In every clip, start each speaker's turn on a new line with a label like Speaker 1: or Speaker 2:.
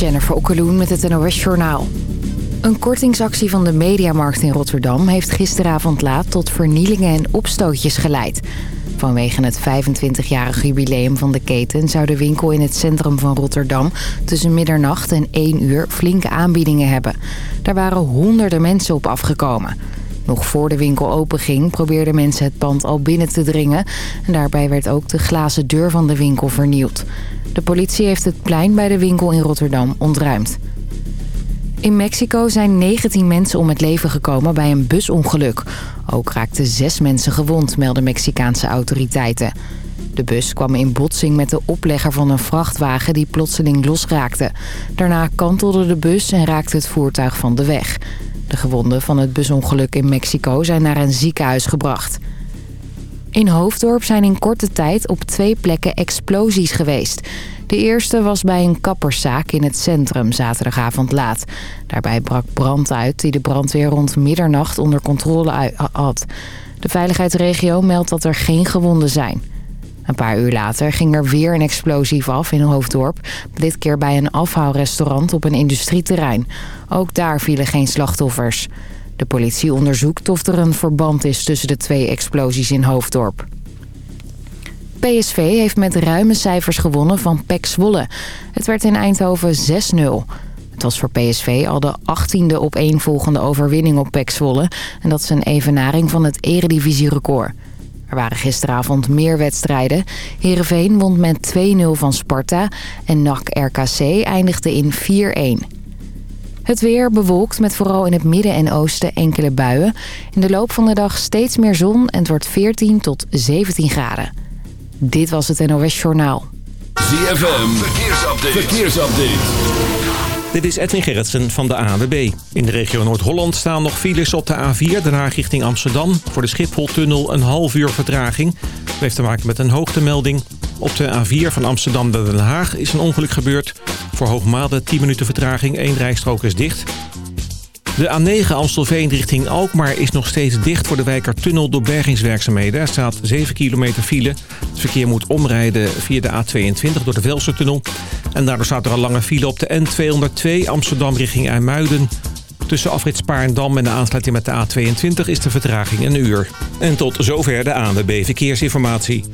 Speaker 1: Jennifer Okkeloen met het NOS Journaal. Een kortingsactie van de Mediamarkt in Rotterdam... heeft gisteravond laat tot vernielingen en opstootjes geleid. Vanwege het 25-jarig jubileum van de keten... zou de winkel in het centrum van Rotterdam... tussen middernacht en 1 uur flinke aanbiedingen hebben. Daar waren honderden mensen op afgekomen... Nog voor de winkel openging probeerden mensen het pand al binnen te dringen. En daarbij werd ook de glazen deur van de winkel vernield. De politie heeft het plein bij de winkel in Rotterdam ontruimd. In Mexico zijn 19 mensen om het leven gekomen bij een busongeluk. Ook raakten zes mensen gewond, melden Mexicaanse autoriteiten. De bus kwam in botsing met de oplegger van een vrachtwagen die plotseling losraakte. Daarna kantelde de bus en raakte het voertuig van de weg. De gewonden van het busongeluk in Mexico zijn naar een ziekenhuis gebracht. In Hoofddorp zijn in korte tijd op twee plekken explosies geweest. De eerste was bij een kapperszaak in het centrum zaterdagavond laat. Daarbij brak brand uit die de brandweer rond middernacht onder controle had. De veiligheidsregio meldt dat er geen gewonden zijn. Een paar uur later ging er weer een explosief af in Hoofddorp. Dit keer bij een afhaalrestaurant op een industrieterrein. Ook daar vielen geen slachtoffers. De politie onderzoekt of er een verband is tussen de twee explosies in Hoofddorp. PSV heeft met ruime cijfers gewonnen van PEC Zwolle. Het werd in Eindhoven 6-0. Het was voor PSV al de achttiende op één volgende overwinning op PEC Zwolle. En dat is een evenaring van het eredivisierecord. Er waren gisteravond meer wedstrijden. Heerenveen won met 2-0 van Sparta en NAC RKC eindigde in 4-1. Het weer bewolkt met vooral in het midden en oosten enkele buien. In de loop van de dag steeds meer zon en het wordt 14 tot 17 graden. Dit was het NOS Journaal.
Speaker 2: ZFM, verkeersupdate. verkeersupdate.
Speaker 3: Dit is Edwin Gerritsen van de ANWB. In de regio Noord-Holland staan nog files op de A4, daarna richting Amsterdam. Voor de Schipholtunnel een half uur vertraging. Dat heeft te maken met een hoogtemelding. Op de A4 van Amsterdam naar Den Haag is een ongeluk gebeurd. Voor Hoogmade 10 minuten vertraging, één rijstrook is dicht. De A9 Amstelveen richting Alkmaar is nog steeds dicht voor de Wijkertunnel door bergingswerkzaamheden. Er staat 7 kilometer file. Het verkeer moet omrijden via de A22 door de Velsertunnel. En daardoor staat er al lange file op de N202 Amsterdam richting IJmuiden. Tussen afrit Spaarndam en de aansluiting met de A22 is de vertraging een uur. En tot zover de ANWB Verkeersinformatie.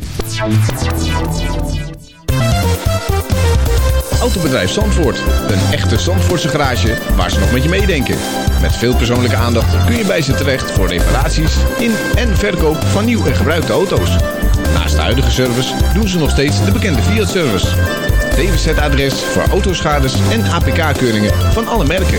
Speaker 4: Autobedrijf Zandvoort. Een echte Zandvoortse garage waar ze nog met je meedenken. Met veel persoonlijke aandacht kun je bij ze terecht voor reparaties in en verkoop van nieuw en gebruikte auto's. Naast de huidige service doen ze nog steeds de bekende Fiat-service. DWZ-adres voor autoschades en APK-keuringen van alle merken.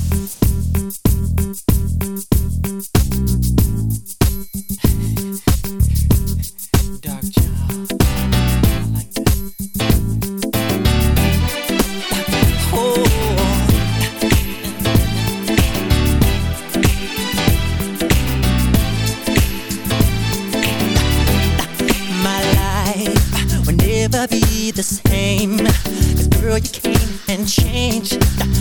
Speaker 5: The same. Cause girl, you came and changed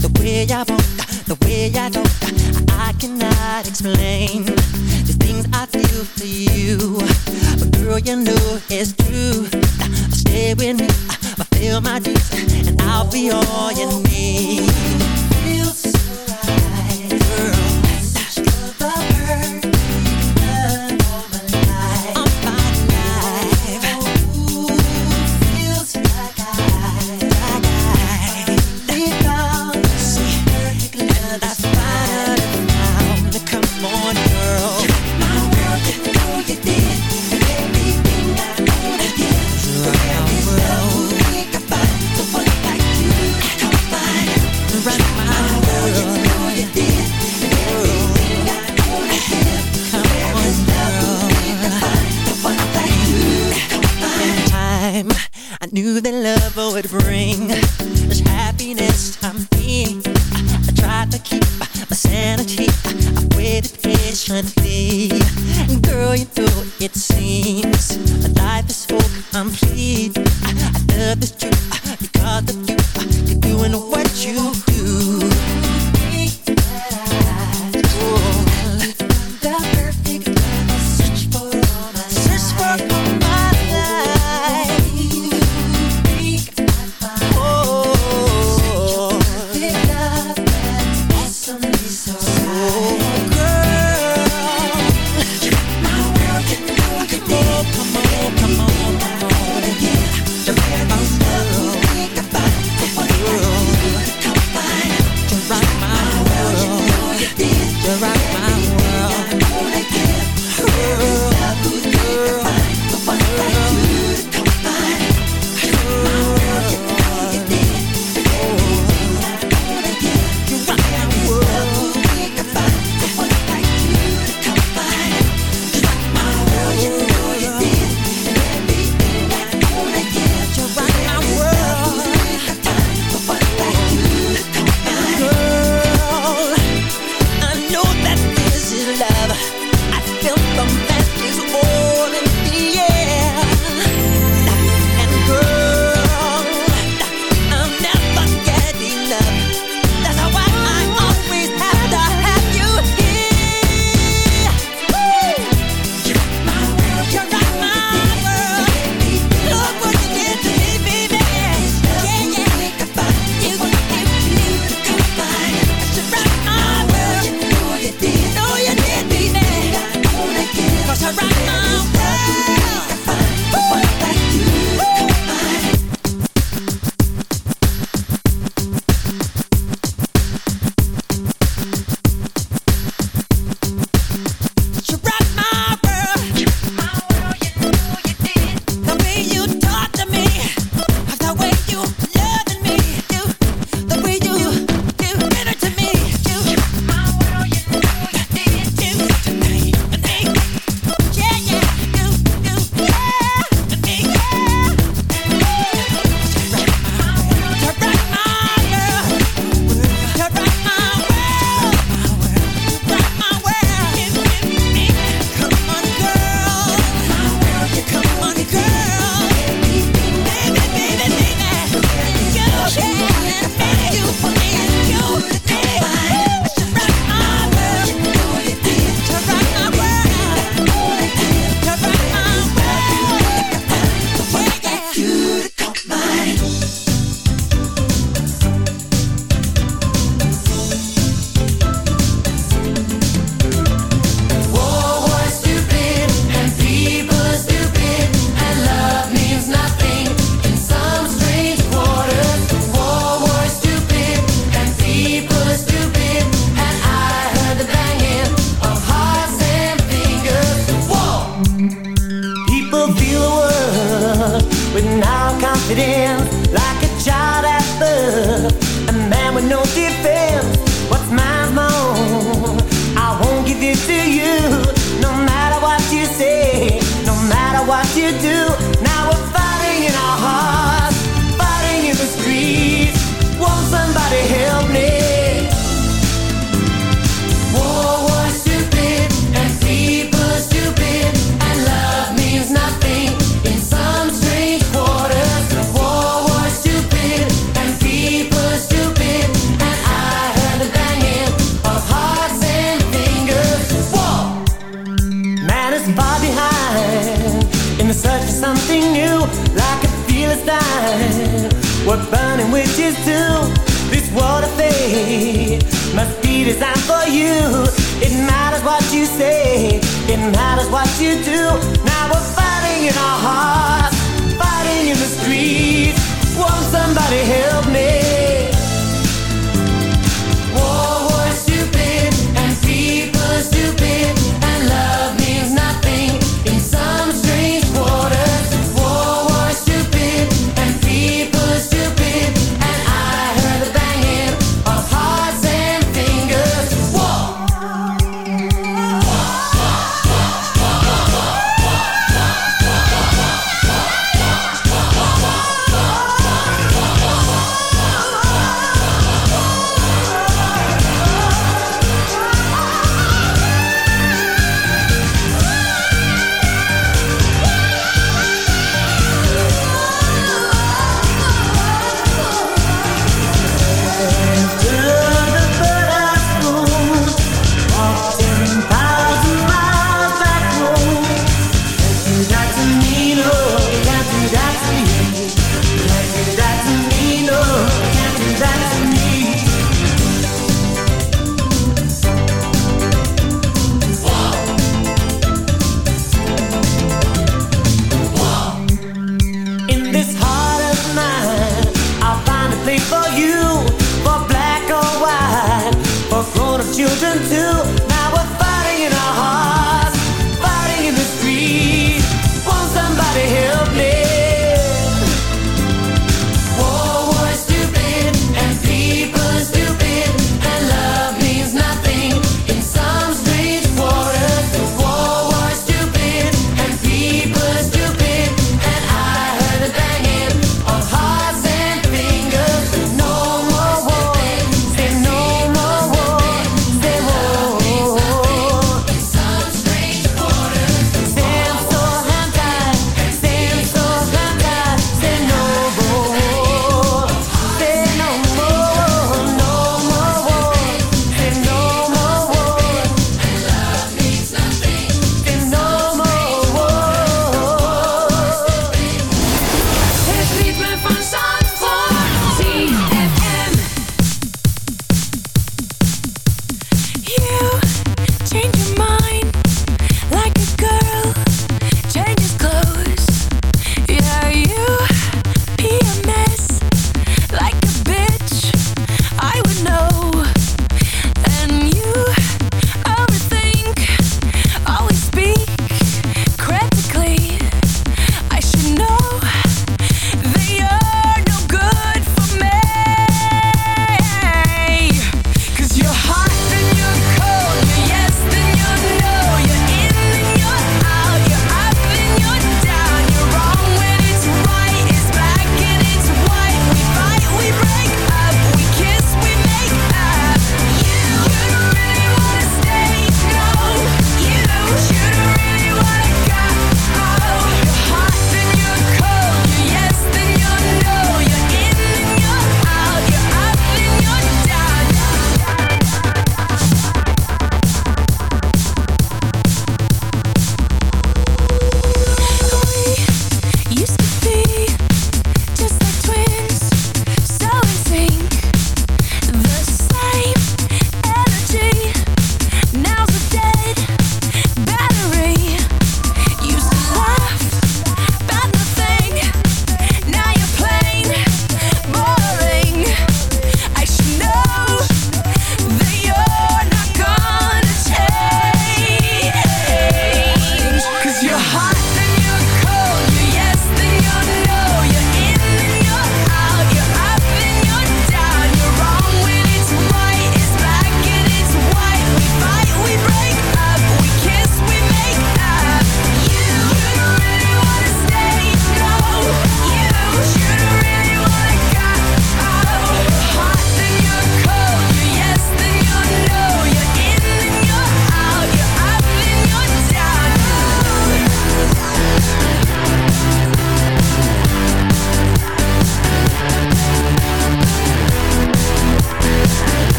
Speaker 5: the way I want, the way I don't. I cannot explain the things I feel for you. But girl, you know it's true. Stay with me, fulfill my dreams, and I'll be all you need.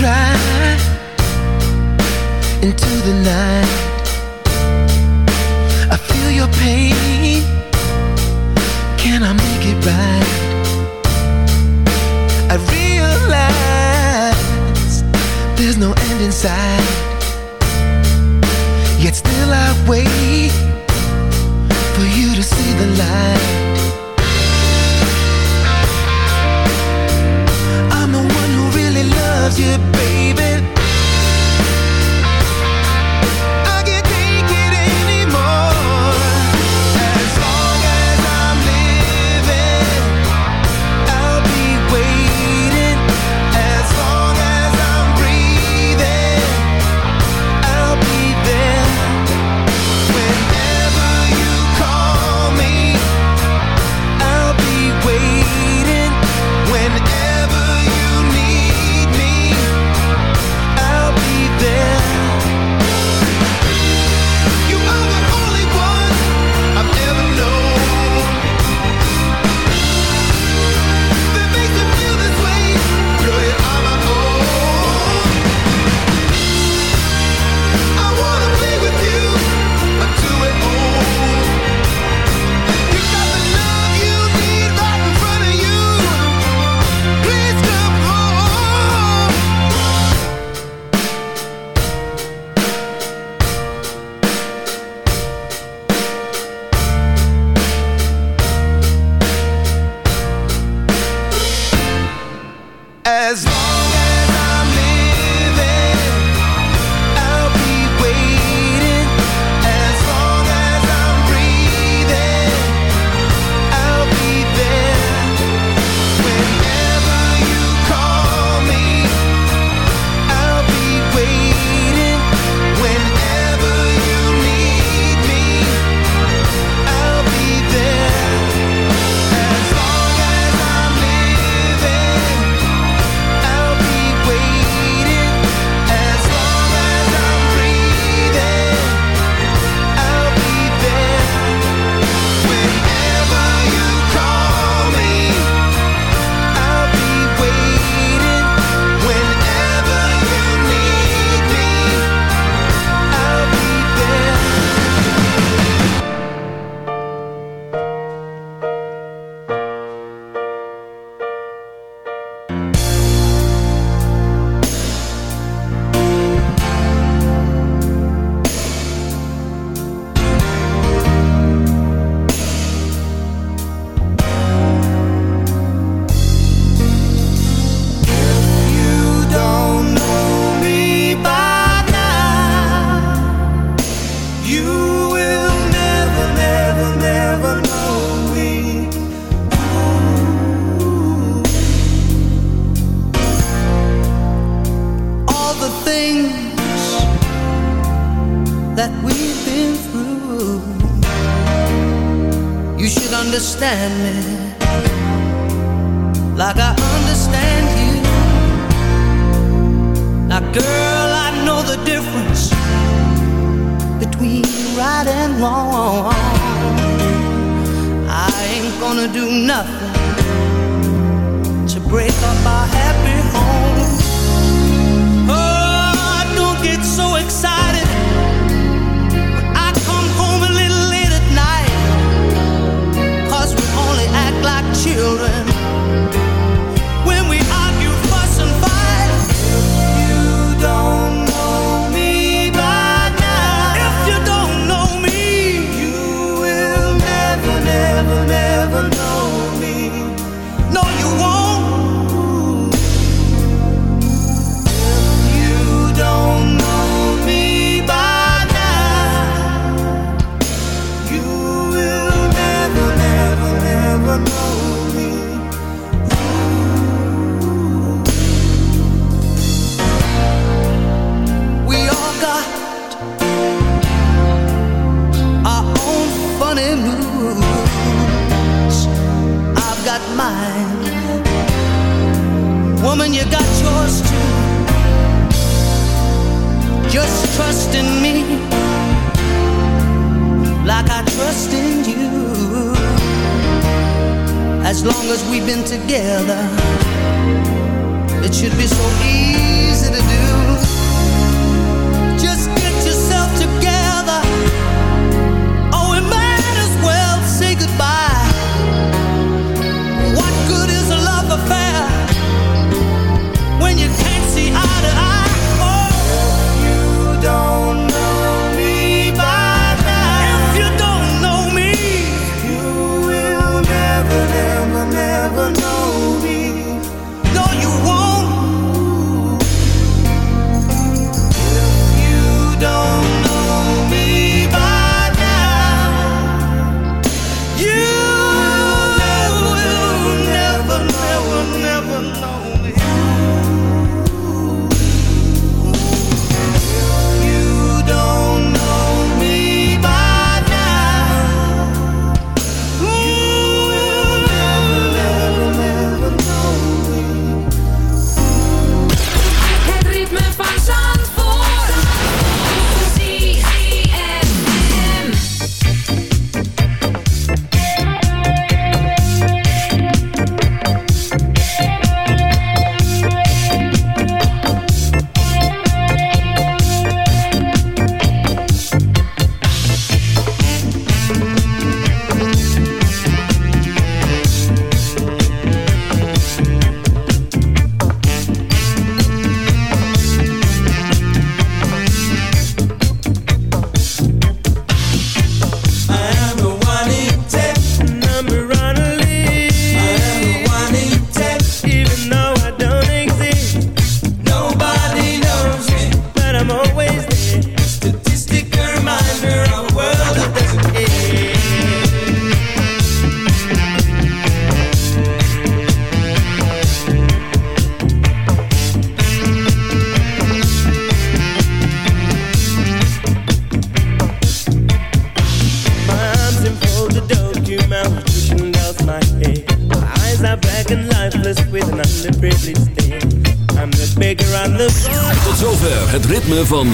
Speaker 6: Cry into the night.